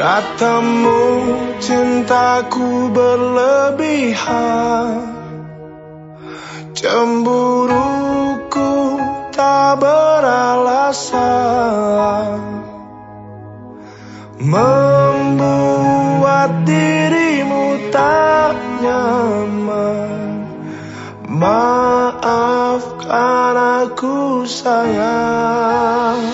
Katamu cintaku berlebihan. Cemburuku tak beralasan. Membuat dirimu tak nyaman. Maafkan aku sayang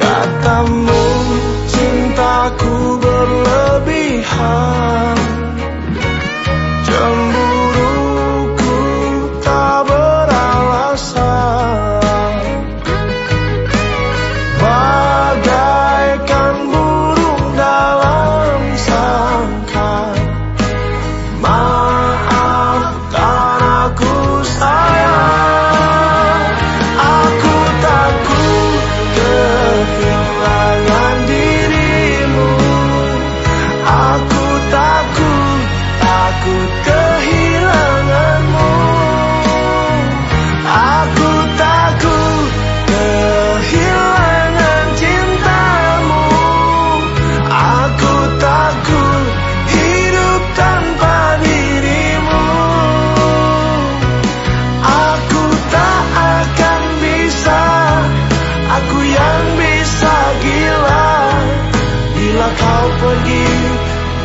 Katamu cintaku berlebihan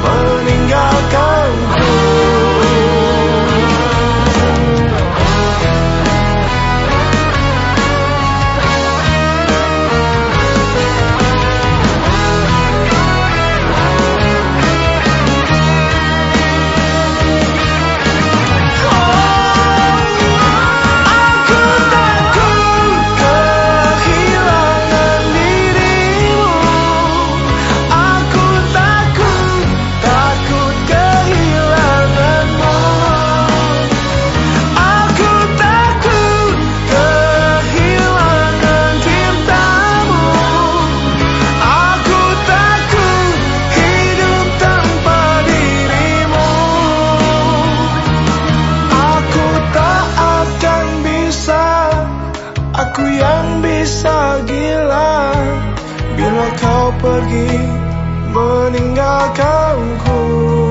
meninggalkanku pergi meninggalkanku